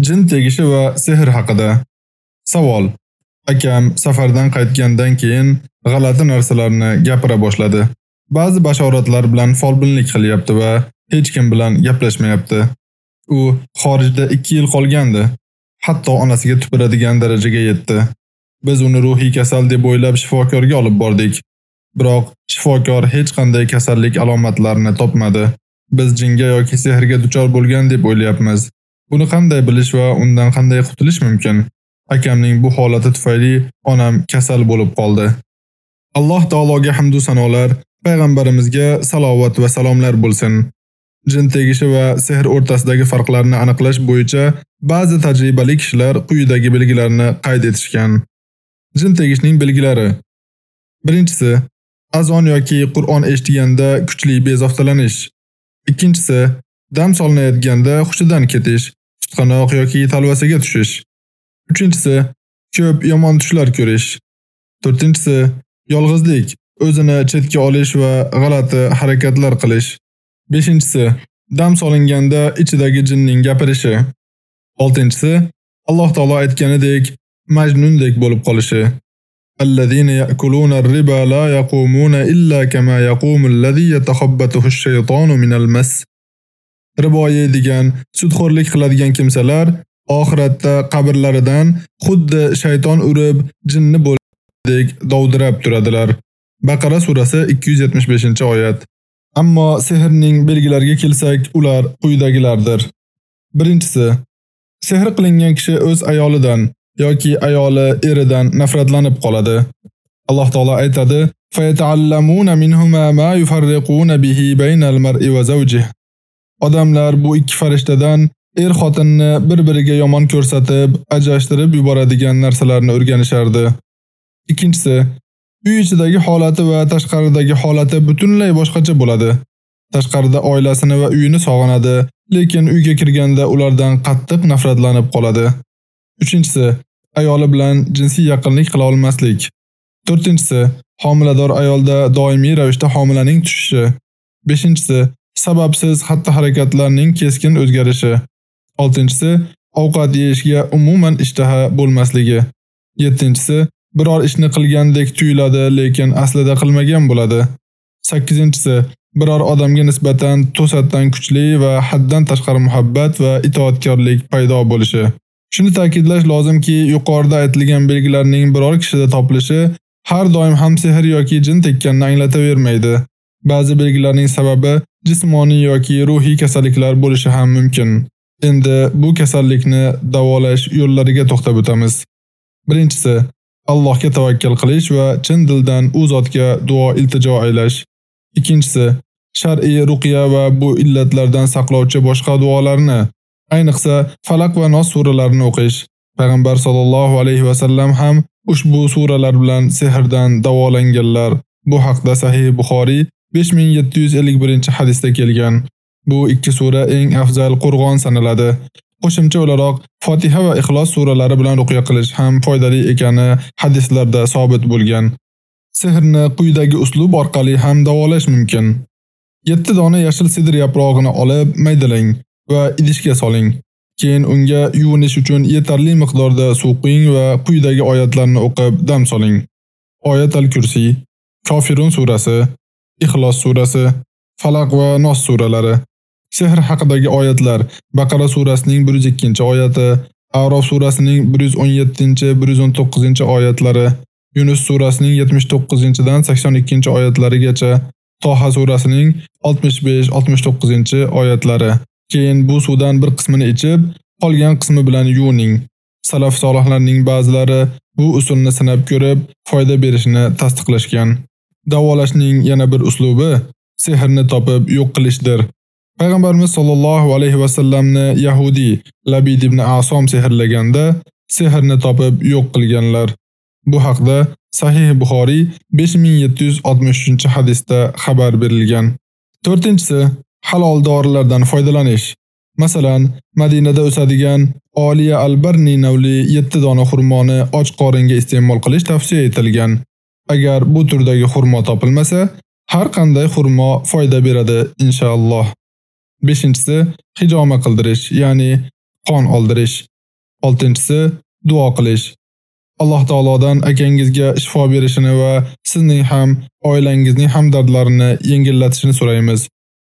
Jin tegishi va sehr haqida. Savol: Akam safardan qaytgandan keyin g'alati narsalarni gapira boshladi. Ba'zi bashoratlar bilan folbinlik qilyapti va hech kim bilan gaplashmayapti. U xorijda 2 yil qolgandi. Hatto onasiga tupuradigan darajaga yetdi. Biz uni ruhiy kasal deb o'ylab shifokorga olib bordik. Biroq shifokor hech qanday kasallik alomatlarini topmadi. Biz jinga yoki sehrga duchor bo'lgan deb o'ylayapmiz. Buni qanday bilish va undan qanday qutulish mumkin? Akamning bu holati tufayli onam kasal bo'lib qoldi. Alloh taologa hamd va sanolar, payg'ambarimizga salovat va salomlar bo'lsin. Jin tegishi va sehr o'rtasidagi farqlarni aniqlash bo'yicha ba'zi tajribali kishilar quyidagi belgilarni qayd etishgan. Jin tegishning belgilari. Birinchisi, azon yoki Qur'on eshitganda kuchli bezovtalanish. Ikkinchisi, dam solinayotganda hushidan ketish, tutqanoq yoki talvasaga tushish. 3-uchinchisi ko'p yomon tushlar ko'rish. 4-to'rtinchisi yolg'izlik, o'zini chetga olish va g'alati harakatlar qilish. 5-beshinchisi dam solinganda ichidagi jinning gapirishi. 6-oltinchisi Alloh taolo aytganidek, majnundek bo'lib qolishi. Allazina ya'kuluna ar-riba la yaqumuna illa kama yaqumu allazi yatakhabbathu ash-shaytanu min al-mas. Ribo yeydigan, sudxo'rlik qiladigan kimsalar oxiratda qabrlaridan xuddi shayton urib, jinni bo'ldek dovdirab turadilar. Baqara surasi 275-oyat. Ammo sehrning belgilariga kelsak, ular quyidagilardir. Birinchisi, sehr qilingan kishi o'z ayolidan yoki ayoli eridan nafratlanib qoladi. Alloh taolo aytadi: "Fayata'allamuna minhuma ma yufarriquna bihi baynal mar'i va zawjihi." Odamlar bu ikki farishtadan er xotinni bir-biriga yomon ko'rsatib, ajrashtirib yuboradigan narsalarni o'rganishardi. Ikkinchisi, uy ichidagi holati va tashqaridagi holati butunlay boshqacha bo'ladi. Tashqarida oilasini va uyini sog'inadi, lekin uyga kirganda ulardan qattiq nafratlanib qoladi. Uchinchisi, ayoli bilan jinsiy yaqinlik qila olmaslik. To'rtinchisi, homilador ayolda doimiy ravishda homilaning tushishi. Beshinchisi, sababsiz xatti-harakatlarning keskin o'zgarishi. 6-si ovqat yeyishga umuman ishtaha bo'lmasligi. 7-si biror ishni qilgandek tuyuladi, lekin aslida qilmagan bo'ladi. 8-si biror odamga nisbatan to'satdan kuchli va haddan tashqari muhabbat va itoatkorlik paydo bo'lishi. Shuni ta'kidlash lozimki, yuqorida aytilgan belgilarning biror kishida topilishi har doim ham sehr yoki jin tekkanini anglatavermaydi. Ba'zi belgilarning sababi jismoniy yoki ruhiy kasalliklar bo'lishi ham mumkin. Endi bu kasallikni davolash yo'llariga to'xtab o'tamiz. Birinchisi, Allohga tavakkal qilish va chin dildan u zotga duo iltijo aylash. Ikkinchisi, shar'iy ruqya va bu illatlardan saqlovchi boshqa duolarni, ayniqsa Falaq va Nos suralarini o'qish. Payg'ambar sollallohu alayhi va sallam ham ushbu suralar bilan sehrdan davolanganlar. Bu haqda Sahih Buxoriy 5751-hadisda kelgan. Bu ikki sura eng afzal Qur'on sanaladi. Qo'shimcha o'laroq Fotiha va Ixlos suralari bilan ruqya qilish ham foydali ekani hadislarda sabit bo'lgan. Sehrni quyidagi uslub orqali ham davolash mumkin. 7 dona yashil sidr yaprog'ini olib maydalang va idishga soling. Keyin unga yuvinish uchun yetarli miqdorda suv quying va quyidagi oyatlarni o'qib dam soling. Oyat al-Kursi, Kofirun surasi, Ixlos surasi, Falaq va Nos suralari. Sehr haqidagi oyatlar Baqara surasining 102-oyati, A'rof surasining 117-119-oyatlari, Yunus surasining 79-dan 82-oyatlarigacha, Toha surasining 65-69-oyatlari. Keyin bu suvdan bir qismini ichib, qolgan qismi bilan yuvining. Salaf solihlarning ba'zilari bu usulni sinab ko'rib, foyda berishini tasdiqlashgan. Davolashning yana bir uslubi sehrni topib yo'q qilishdir. Payg'ambarimiz sollallohu alayhi va sallamni Yahudi Labid ibn Asom sehrlaganda sehrni topib yo'q qilganlar. Bu haqda Sahih Buxoriy 5763-hadisda xabar berilgan. 4-inchisi halol dorilardan foydalanish. Masalan, Madinada o'sadigan Oliya al-Barni navli 7 dona xurmoni och qoringa iste'mol qilish tavsiya etilgan. Agar bu turdagi xurmo topilmasa, har qanday xurmo foyda beradi inshaalloh. 5-inchisi hijoma qildirish, ya'ni qon oldirish. 6-inchisi duo qilish. Alloh taolodan akangizga shifo berishini va sizning ham oilangizning ham dardlarini yengillatishini so'raymiz.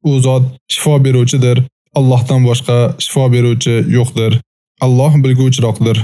U zot shifo beruvchidir. Allohdan boshqa shifo beruvchi yo'qdir. Alloh bilguvchiroqdir.